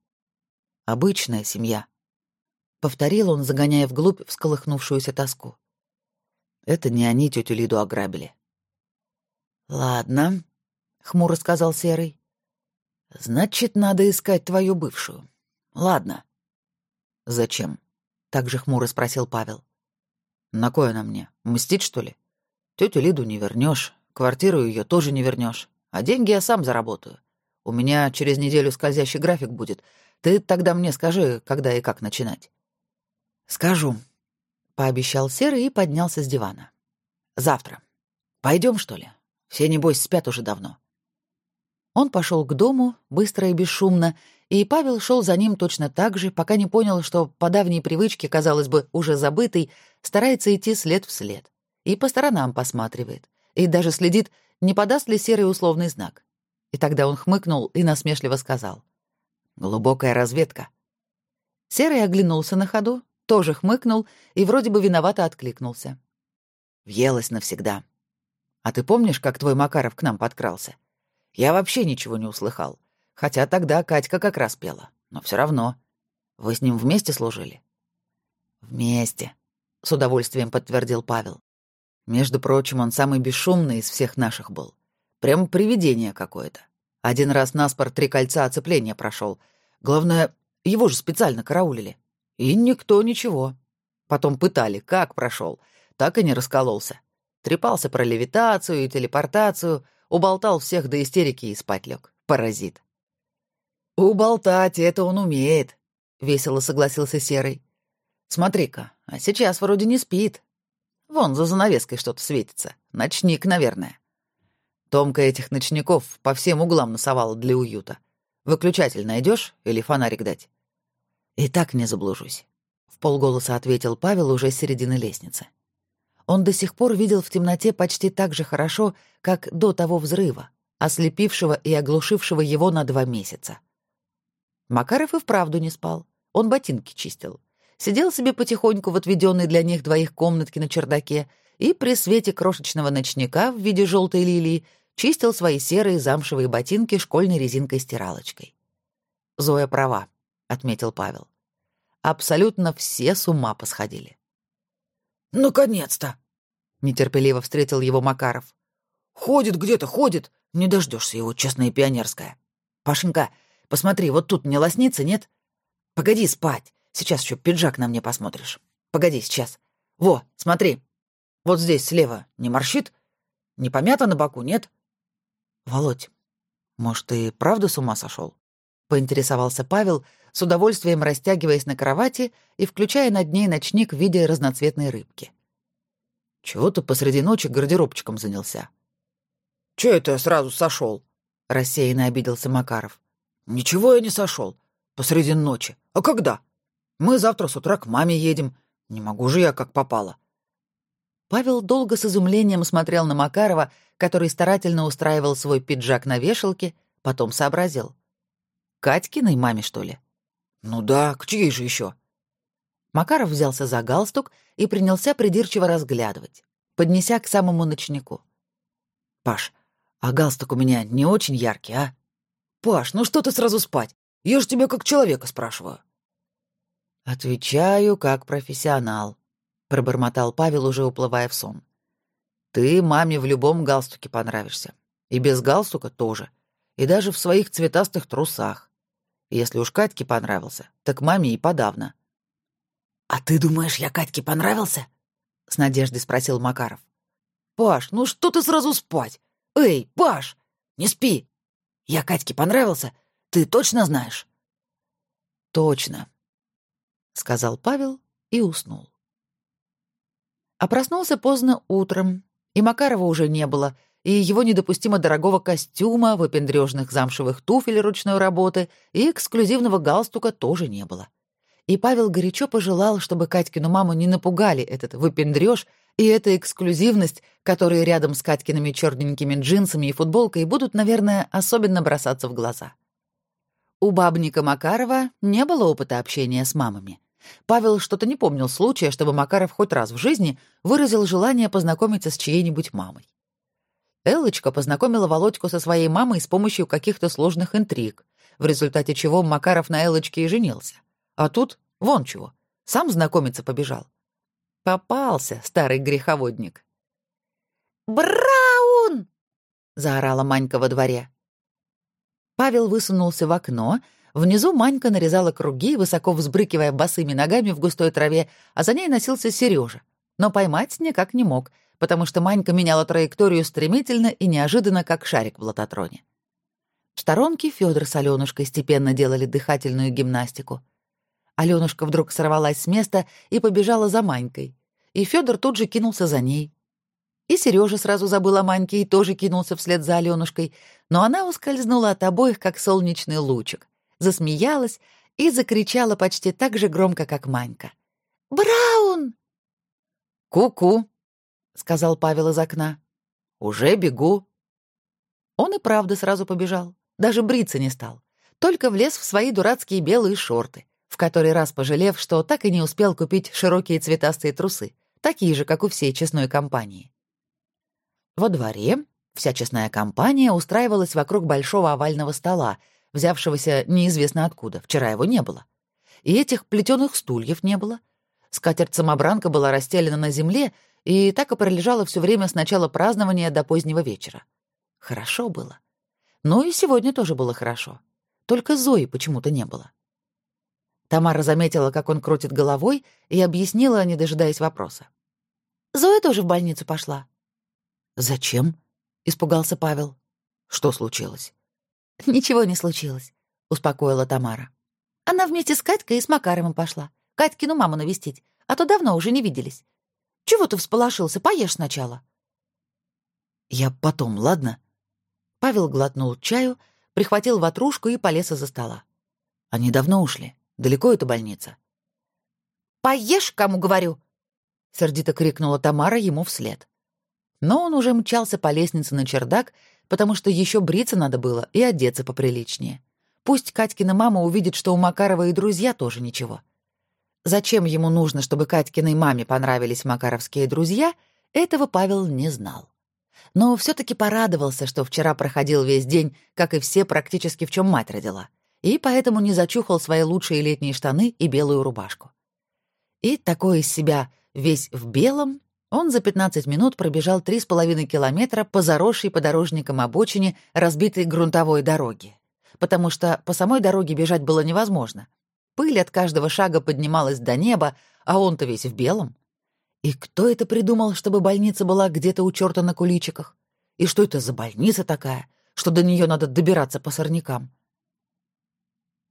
Обычная семья. Повторил он, загоняя вглубь всколыхнувшуюся тоску. Это не они тетю Лиду ограбили. «Ладно», — хмуро сказал Серый. «Значит, надо искать твою бывшую. Ладно». «Зачем?» — так же хмуро спросил Павел. «На кое она мне? Мстить, что ли? Тетю Лиду не вернешь, квартиру ее тоже не вернешь, а деньги я сам заработаю. У меня через неделю скользящий график будет. Ты тогда мне скажи, когда и как начинать». «Скажу», — пообещал Серый и поднялся с дивана. «Завтра. Пойдем, что ли?» Все, небось, спят уже давно. Он пошел к дому, быстро и бесшумно, и Павел шел за ним точно так же, пока не понял, что по давней привычке, казалось бы, уже забытый, старается идти след в след. И по сторонам посматривает. И даже следит, не подаст ли серый условный знак. И тогда он хмыкнул и насмешливо сказал. «Глубокая разведка». Серый оглянулся на ходу, тоже хмыкнул и вроде бы виновато откликнулся. «Въелась навсегда», а ты помнишь, как твой Макаров к нам подкрался? Я вообще ничего не услыхал. Хотя тогда Катька как раз пела. Но все равно. Вы с ним вместе служили? Вместе, с удовольствием подтвердил Павел. Между прочим, он самый бесшумный из всех наших был. Прям привидение какое-то. Один раз наспор три кольца оцепления прошел. Главное, его же специально караулили. И никто ничего. Потом пытали, как прошел. Так и не раскололся. Трепался про левитацию и телепортацию, уболтал всех до истерики и спать лег. Паразит. «Уболтать это он умеет», — весело согласился Серый. «Смотри-ка, а сейчас вроде не спит. Вон за занавеской что-то светится. Ночник, наверное». Томка этих ночников по всем углам носовала для уюта. Выключатель найдешь или фонарик дать? И так не заблужусь. В полголоса ответил Павел уже с середины лестницы он до сих пор видел в темноте почти так же хорошо, как до того взрыва, ослепившего и оглушившего его на два месяца. Макаров и вправду не спал. Он ботинки чистил. Сидел себе потихоньку в отведенной для них двоих комнатке на чердаке и при свете крошечного ночника в виде желтой лилии чистил свои серые замшевые ботинки школьной резинкой-стиралочкой. «Зоя права», — отметил Павел. «Абсолютно все с ума посходили. «Наконец-то!» — нетерпеливо встретил его Макаров. «Ходит где-то, ходит. Не дождешься его, честная пионерская. Пашенька, посмотри, вот тут не лоснится, нет? Погоди спать. Сейчас еще пиджак на мне посмотришь. Погоди, сейчас. Во, смотри. Вот здесь слева не морщит? Не помято на боку, нет?» «Володь, может, ты правда с ума сошел? поинтересовался Павел, с удовольствием растягиваясь на кровати и включая над ней ночник в виде разноцветной рыбки. «Чего ты посреди ночи гардеробчиком занялся?» «Чё это я сразу сошел? рассеянно обиделся Макаров. «Ничего я не сошел. Посреди ночи. А когда? Мы завтра с утра к маме едем. Не могу же я как попало». Павел долго с изумлением смотрел на Макарова, который старательно устраивал свой пиджак на вешалке, потом сообразил. «Катькиной маме, что ли?» «Ну да, к чьей же еще? Макаров взялся за галстук и принялся придирчиво разглядывать, поднеся к самому ночнику. «Паш, а галстук у меня не очень яркий, а? Паш, ну что ты сразу спать? Я же тебя как человека спрашиваю». «Отвечаю как профессионал», — пробормотал Павел, уже уплывая в сон. Ты маме в любом галстуке понравишься. И без галстука тоже. И даже в своих цветастых трусах. Если уж Катьке понравился, так маме и подавно. «А ты думаешь, я Катьке понравился?» — с надеждой спросил Макаров. «Паш, ну что ты сразу спать? Эй, Паш, не спи! Я Катьке понравился? Ты точно знаешь?» «Точно», — сказал Павел и уснул. А проснулся поздно утром, и Макарова уже не было, и его недопустимо дорогого костюма, выпендрежных замшевых туфель ручной работы и эксклюзивного галстука тоже не было. И Павел горячо пожелал, чтобы Катькину маму не напугали этот выпендрёж и эта эксклюзивность, которые рядом с Катькиными черненькими джинсами и футболкой будут, наверное, особенно бросаться в глаза. У бабника Макарова не было опыта общения с мамами. Павел что-то не помнил случая, чтобы Макаров хоть раз в жизни выразил желание познакомиться с чьей-нибудь мамой. Эллочка познакомила Володьку со своей мамой с помощью каких-то сложных интриг, в результате чего Макаров на Эллочке и женился. А тут вон чего, сам знакомиться побежал. Попался старый греховодник. «Браун!» — заорала Манька во дворе. Павел высунулся в окно. Внизу Манька нарезала круги, высоко взбрыкивая босыми ногами в густой траве, а за ней носился Сережа. Но поймать никак не мог, потому что Манька меняла траекторию стремительно и неожиданно, как шарик в лототроне. В сторонке Фёдор с Алёнушкой степенно делали дыхательную гимнастику — Алёнушка вдруг сорвалась с места и побежала за Манькой. И Фёдор тут же кинулся за ней. И Серёжа сразу забыл о Маньке и тоже кинулся вслед за Алёнушкой, но она ускользнула от обоих, как солнечный лучик, засмеялась и закричала почти так же громко, как Манька. «Браун!» «Ку-ку!» — сказал Павел из окна. «Уже бегу!» Он и правда сразу побежал, даже бриться не стал, только влез в свои дурацкие белые шорты, в который раз пожалев, что так и не успел купить широкие цветастые трусы, такие же, как у всей честной компании. Во дворе вся честная компания устраивалась вокруг большого овального стола, взявшегося неизвестно откуда, вчера его не было. И этих плетеных стульев не было. Скатерть-самобранка была расстелена на земле и так и пролежала все время с начала празднования до позднего вечера. Хорошо было. Ну и сегодня тоже было хорошо. Только Зои почему-то не было. Тамара заметила, как он крутит головой, и объяснила, не дожидаясь вопроса. «Зоя тоже в больницу пошла». «Зачем?» — испугался Павел. «Что случилось?» «Ничего не случилось», — успокоила Тамара. «Она вместе с Катькой и с Макаровым пошла. Катькину маму навестить, а то давно уже не виделись. Чего ты всполошился? Поешь сначала». «Я потом, ладно?» Павел глотнул чаю, прихватил ватрушку и полез из-за стола. «Они давно ушли?» Далеко эта больница?» «Поешь, кому говорю!» — сердито крикнула Тамара ему вслед. Но он уже мчался по лестнице на чердак, потому что еще бриться надо было и одеться поприличнее. Пусть Катькина мама увидит, что у Макарова и друзья тоже ничего. Зачем ему нужно, чтобы Катькиной маме понравились макаровские друзья, этого Павел не знал. Но все таки порадовался, что вчера проходил весь день, как и все практически в чем мать родила и поэтому не зачухал свои лучшие летние штаны и белую рубашку. И такой из себя весь в белом, он за 15 минут пробежал 3,5 километра по заросшей подорожникам обочине разбитой грунтовой дороги, потому что по самой дороге бежать было невозможно. Пыль от каждого шага поднималась до неба, а он-то весь в белом. И кто это придумал, чтобы больница была где-то у черта на куличиках? И что это за больница такая, что до нее надо добираться по сорнякам?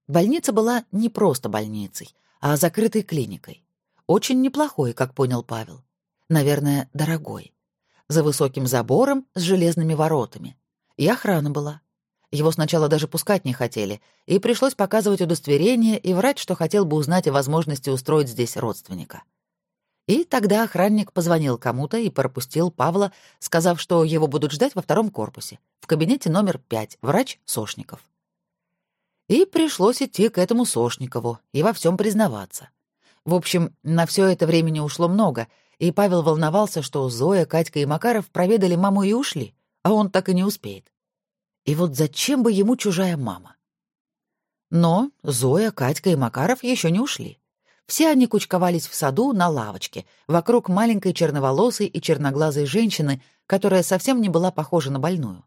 Больница была не просто больницей, а закрытой клиникой. Очень неплохой, как понял Павел. Наверное, дорогой. За высоким забором с железными воротами. И охрана была. Его сначала даже пускать не хотели, и пришлось показывать удостоверение и врать, что хотел бы узнать о возможности устроить здесь родственника. И тогда охранник позвонил кому-то и пропустил Павла, сказав, что его будут ждать во втором корпусе, в кабинете номер пять, врач Сошников. И пришлось идти к этому Сошникову и во всем признаваться. В общем, на все это времени ушло много, и Павел волновался, что Зоя, Катька и Макаров проведали маму и ушли, а он так и не успеет. И вот зачем бы ему чужая мама? Но Зоя, Катька и Макаров еще не ушли. Все они кучковались в саду на лавочке, вокруг маленькой черноволосой и черноглазой женщины, которая совсем не была похожа на больную.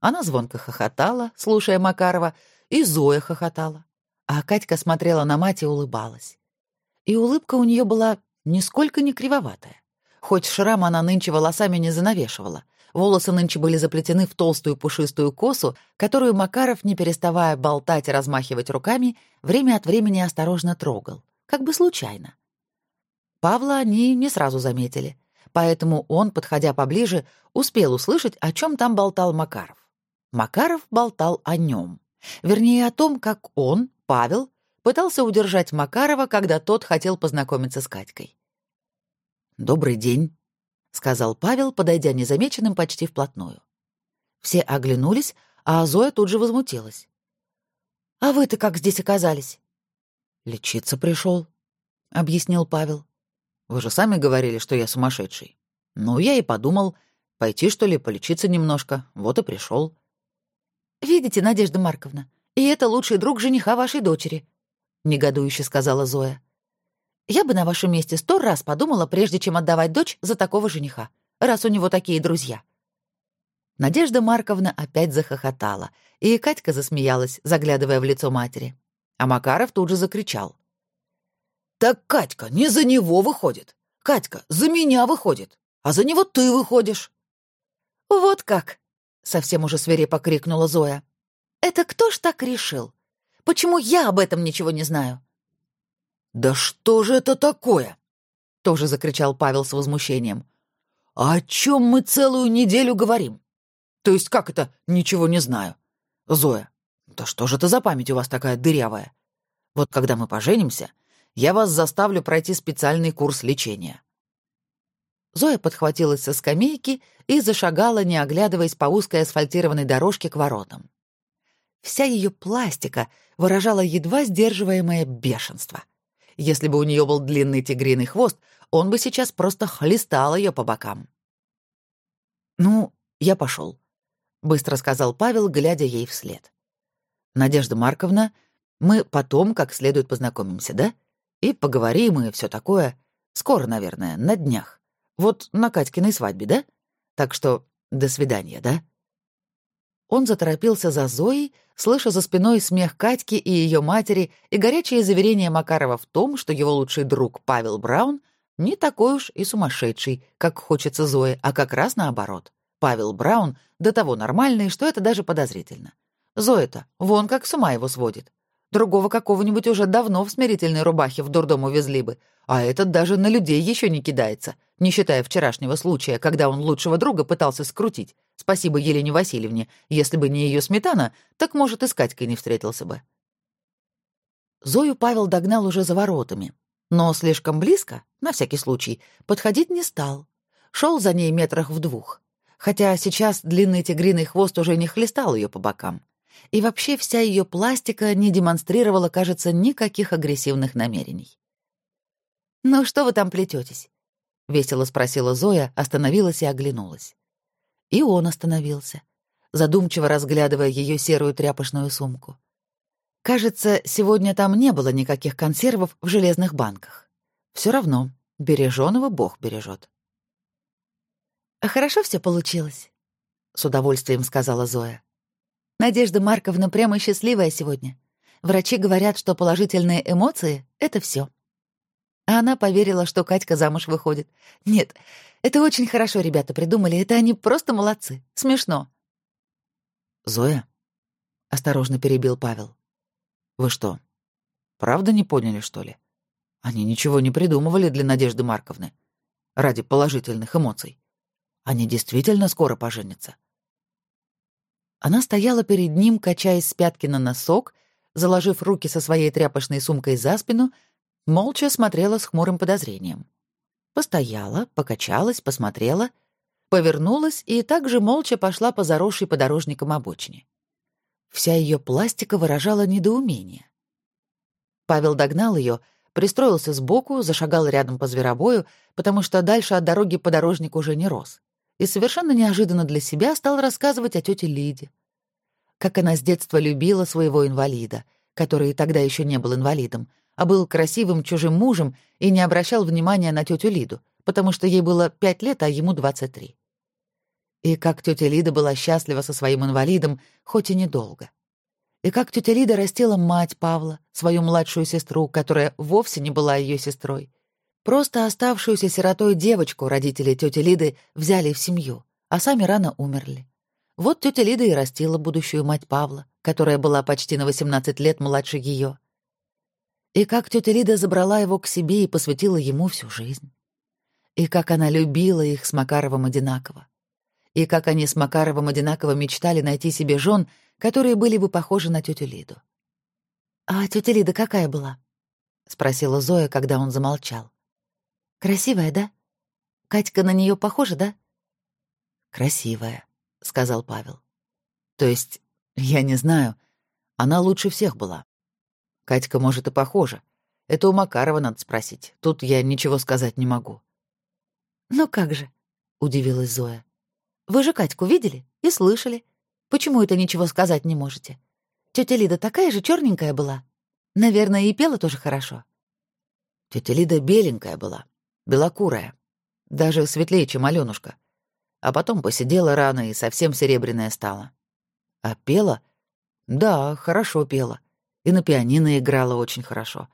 Она звонко хохотала, слушая Макарова, и Зоя хохотала. А Катька смотрела на мать и улыбалась. И улыбка у нее была нисколько не кривоватая. Хоть шрам она нынче волосами не занавешивала. Волосы нынче были заплетены в толстую пушистую косу, которую Макаров, не переставая болтать и размахивать руками, время от времени осторожно трогал, как бы случайно. Павла они не сразу заметили, поэтому он, подходя поближе, успел услышать, о чем там болтал Макаров. Макаров болтал о нем. Вернее, о том, как он, Павел, пытался удержать Макарова, когда тот хотел познакомиться с Катькой. «Добрый день», — сказал Павел, подойдя незамеченным почти вплотную. Все оглянулись, а Зоя тут же возмутилась. «А вы-то как здесь оказались?» «Лечиться пришел», — объяснил Павел. «Вы же сами говорили, что я сумасшедший. Ну, я и подумал, пойти, что ли, полечиться немножко, вот и пришел. «Видите, Надежда Марковна, и это лучший друг жениха вашей дочери», — негодующе сказала Зоя. Я бы на вашем месте сто раз подумала, прежде чем отдавать дочь за такого жениха, раз у него такие друзья. Надежда Марковна опять захохотала, и Катька засмеялась, заглядывая в лицо матери. А Макаров тут же закричал. «Так Катька не за него выходит. Катька за меня выходит, а за него ты выходишь». «Вот как!» — совсем уже свирепо крикнула Зоя. «Это кто ж так решил? Почему я об этом ничего не знаю?» «Да что же это такое?» — тоже закричал Павел с возмущением. «А о чем мы целую неделю говорим? То есть как это «ничего не знаю»? Зоя, да что же это за память у вас такая дырявая? Вот когда мы поженимся, я вас заставлю пройти специальный курс лечения». Зоя подхватилась со скамейки и зашагала, не оглядываясь по узкой асфальтированной дорожке к воротам. Вся ее пластика выражала едва сдерживаемое бешенство — если бы у нее был длинный тигриный хвост, он бы сейчас просто хлестал ее по бокам. «Ну, я пошел», — быстро сказал Павел, глядя ей вслед. «Надежда Марковна, мы потом как следует познакомимся, да? И поговорим, и все такое. Скоро, наверное, на днях. Вот на Катькиной свадьбе, да? Так что до свидания, да?» Он заторопился за Зоей, слыша за спиной смех Катьки и ее матери и горячее заверение Макарова в том, что его лучший друг Павел Браун не такой уж и сумасшедший, как хочется Зое, а как раз наоборот. Павел Браун до того нормальный, что это даже подозрительно. Зоя-то вон как с ума его сводит. Другого какого-нибудь уже давно в смирительной рубахе в дурдом увезли бы, а этот даже на людей еще не кидается, не считая вчерашнего случая, когда он лучшего друга пытался скрутить. Спасибо Елене Васильевне. Если бы не ее сметана, так, может, и с Катькой не встретился бы. Зою Павел догнал уже за воротами, но слишком близко, на всякий случай, подходить не стал. Шел за ней метрах в двух. Хотя сейчас длинный тигриный хвост уже не хлестал ее по бокам и вообще вся ее пластика не демонстрировала, кажется, никаких агрессивных намерений. «Ну что вы там плететесь? весело спросила Зоя, остановилась и оглянулась. И он остановился, задумчиво разглядывая ее серую тряпочную сумку. Кажется, сегодня там не было никаких консервов в железных банках. Все равно, береженого Бог бережет. «А хорошо все получилось», — с удовольствием сказала Зоя. Надежда Марковна прямо счастливая сегодня. Врачи говорят, что положительные эмоции — это все. А она поверила, что Катька замуж выходит. Нет, это очень хорошо ребята придумали, это они просто молодцы. Смешно. «Зоя?» — осторожно перебил Павел. «Вы что, правда не поняли, что ли? Они ничего не придумывали для Надежды Марковны. Ради положительных эмоций. Они действительно скоро поженятся. Она стояла перед ним, качаясь с пятки на носок, заложив руки со своей тряпочной сумкой за спину, молча смотрела с хмурым подозрением. Постояла, покачалась, посмотрела, повернулась и также молча пошла по заросшей подорожникам обочине. Вся ее пластика выражала недоумение. Павел догнал ее, пристроился сбоку, зашагал рядом по зверобою, потому что дальше от дороги подорожник уже не рос и совершенно неожиданно для себя стал рассказывать о тете Лиде. Как она с детства любила своего инвалида, который тогда еще не был инвалидом, а был красивым чужим мужем и не обращал внимания на тетю Лиду, потому что ей было пять лет, а ему двадцать три. И как тетя Лида была счастлива со своим инвалидом, хоть и недолго. И как тетя Лида растила мать Павла, свою младшую сестру, которая вовсе не была ее сестрой. Просто оставшуюся сиротой девочку родители тети Лиды взяли в семью, а сами рано умерли. Вот тетя Лида и растила будущую мать Павла, которая была почти на 18 лет младше ее. И как тетя Лида забрала его к себе и посвятила ему всю жизнь. И как она любила их с Макаровым одинаково. И как они с Макаровым одинаково мечтали найти себе жен, которые были бы похожи на тетю Лиду. «А тетя Лида какая была?» — спросила Зоя, когда он замолчал. «Красивая, да? Катька на нее похожа, да?» «Красивая», — сказал Павел. «То есть, я не знаю, она лучше всех была. Катька, может, и похожа. Это у Макарова надо спросить. Тут я ничего сказать не могу». «Ну как же?» — удивилась Зоя. «Вы же Катьку видели и слышали. Почему это ничего сказать не можете? Тетя Лида такая же черненькая была. Наверное, и пела тоже хорошо». Тетя Лида беленькая была, белокурая, даже светлее, чем Алёнушка. А потом посидела рано и совсем серебряная стала. А пела? Да, хорошо пела. И на пианино играла очень хорошо.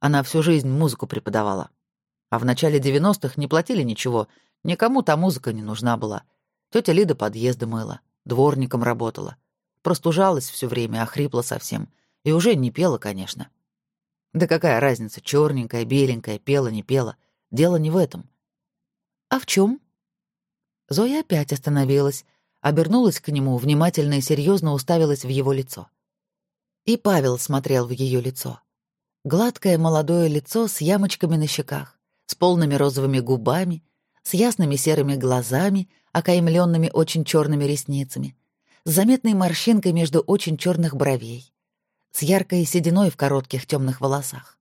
Она всю жизнь музыку преподавала. А в начале 90-х не платили ничего, никому та музыка не нужна была. Тетя Лида подъезды мыла, дворником работала. Простужалась все время, охрипла совсем. И уже не пела, конечно. Да какая разница, черненькая, беленькая, пела, не пела. Дело не в этом. А в чем? Зоя опять остановилась, обернулась к нему, внимательно и серьезно уставилась в его лицо. И Павел смотрел в ее лицо. Гладкое молодое лицо с ямочками на щеках, с полными розовыми губами, с ясными серыми глазами, окаймленными очень черными ресницами, с заметной морщинкой между очень черных бровей, с яркой сединой в коротких темных волосах.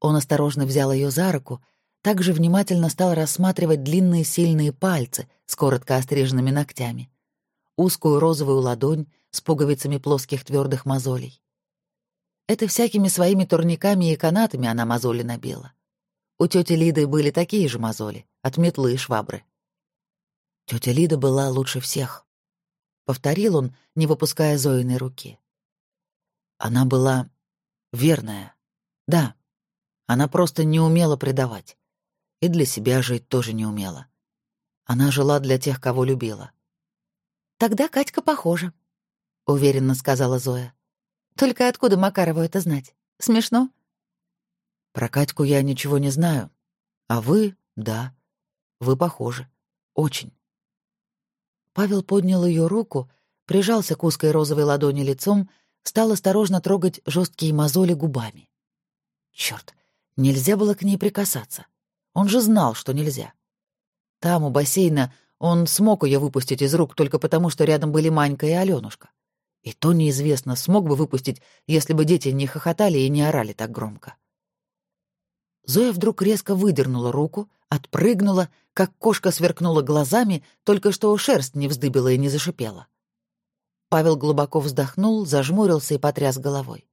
Он осторожно взял ее за руку, также внимательно стал рассматривать длинные сильные пальцы с коротко остриженными ногтями, узкую розовую ладонь с пуговицами плоских твердых мозолей. Это всякими своими турниками и канатами она мозоли набила. У тети Лиды были такие же мозоли, от метлы и швабры. Тетя Лида была лучше всех. Повторил он, не выпуская Зоиной руки. Она была верная. Да, она просто не умела предавать. И для себя жить тоже не умела. Она жила для тех, кого любила. «Тогда Катька похожа», — уверенно сказала Зоя. «Только откуда Макарову это знать? Смешно?» «Про Катьку я ничего не знаю. А вы — да. Вы похожи. Очень». Павел поднял ее руку, прижался к узкой розовой ладони лицом, стал осторожно трогать жесткие мозоли губами. Черт, нельзя было к ней прикасаться. Он же знал, что нельзя. Там, у бассейна, он смог ее выпустить из рук только потому, что рядом были Манька и Алёнушка. И то неизвестно, смог бы выпустить, если бы дети не хохотали и не орали так громко. Зоя вдруг резко выдернула руку, отпрыгнула, как кошка сверкнула глазами, только что шерсть не вздыбила и не зашипела. Павел глубоко вздохнул, зажмурился и потряс головой.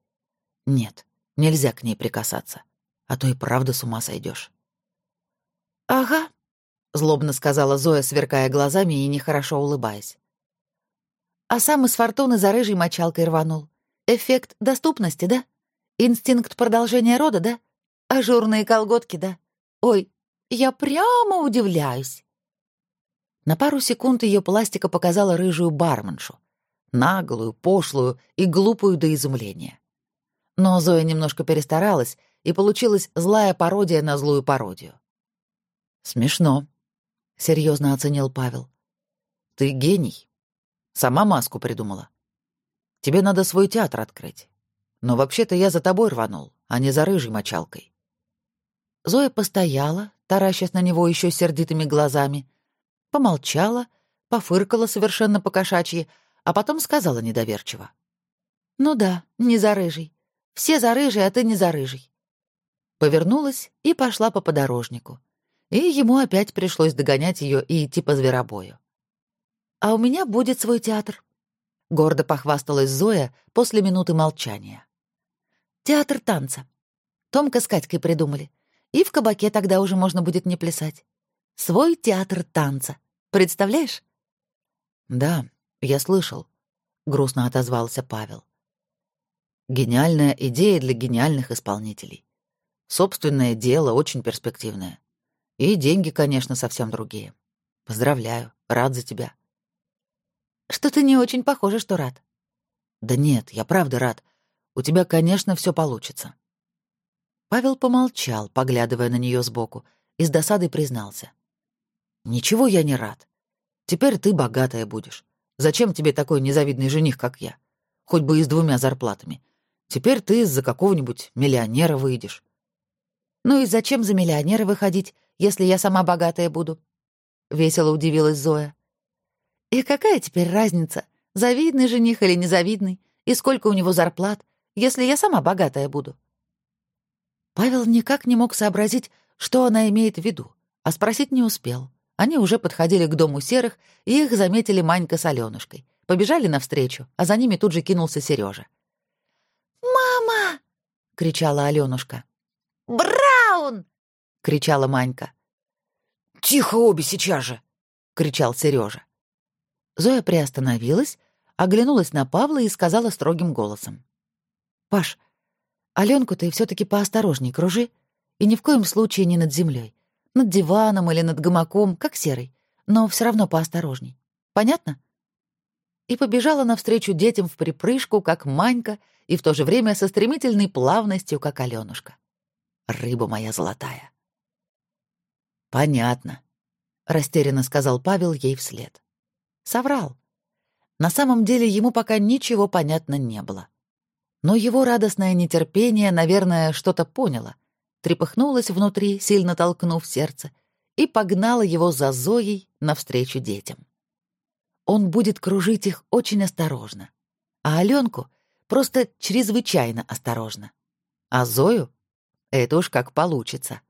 Нет, нельзя к ней прикасаться, а то и правда с ума сойдешь. «Ага», — злобно сказала Зоя, сверкая глазами и нехорошо улыбаясь. «А сам из фортуны за рыжей мочалкой рванул. Эффект доступности, да? Инстинкт продолжения рода, да? Ажурные колготки, да? Ой, я прямо удивляюсь». На пару секунд ее пластика показала рыжую барменшу, наглую, пошлую и глупую до изумления. Но Зоя немножко перестаралась, и получилась злая пародия на злую пародию. «Смешно», — серьезно оценил Павел. «Ты гений. Сама маску придумала. Тебе надо свой театр открыть. Но вообще-то я за тобой рванул, а не за рыжей мочалкой». Зоя постояла, таращась на него еще сердитыми глазами, помолчала, пофыркала совершенно по-кошачьи, а потом сказала недоверчиво. «Ну да, не за рыжий. Все за рыжий, а ты не за рыжий». Повернулась и пошла по подорожнику. И ему опять пришлось догонять ее и идти по зверобою. «А у меня будет свой театр», — гордо похвасталась Зоя после минуты молчания. «Театр танца. Томка с Катькой придумали. И в кабаке тогда уже можно будет не плясать. Свой театр танца. Представляешь? Да, я слышал, грустно отозвался Павел. Гениальная идея для гениальных исполнителей. Собственное дело очень перспективное. И деньги, конечно, совсем другие. Поздравляю, рад за тебя. Что ты не очень похоже, что рад. Да нет, я правда рад. У тебя, конечно, все получится. Павел помолчал, поглядывая на нее сбоку, и с досадой признался. «Ничего я не рад. Теперь ты богатая будешь. Зачем тебе такой незавидный жених, как я? Хоть бы и с двумя зарплатами. Теперь ты из-за какого-нибудь миллионера выйдешь». «Ну и зачем за миллионера выходить, если я сама богатая буду?» — весело удивилась Зоя. «И какая теперь разница, завидный жених или незавидный, и сколько у него зарплат, если я сама богатая буду?» Павел никак не мог сообразить, что она имеет в виду, а спросить не успел. Они уже подходили к дому серых, и их заметили Манька с Алёнушкой. Побежали навстречу, а за ними тут же кинулся Сережа. «Мама!» — кричала Алёнушка. «Браун!» — кричала Манька. «Тихо обе сейчас же!» — кричал Сережа. Зоя приостановилась, оглянулась на Павла и сказала строгим голосом. «Паш, Аленку ты все таки поосторожней кружи, и ни в коем случае не над землей, над диваном или над гамаком, как серый, но все равно поосторожней. Понятно? И побежала навстречу детям в припрыжку, как Манька, и в то же время со стремительной плавностью, как Алёнушка. Рыба моя золотая. Понятно, растерянно сказал Павел ей вслед. Соврал. На самом деле ему пока ничего понятно не было. Но его радостное нетерпение, наверное, что-то поняло, трепыхнулось внутри, сильно толкнув сердце, и погнало его за Зоей навстречу детям. Он будет кружить их очень осторожно, а Аленку просто чрезвычайно осторожно. А Зою — это уж как получится.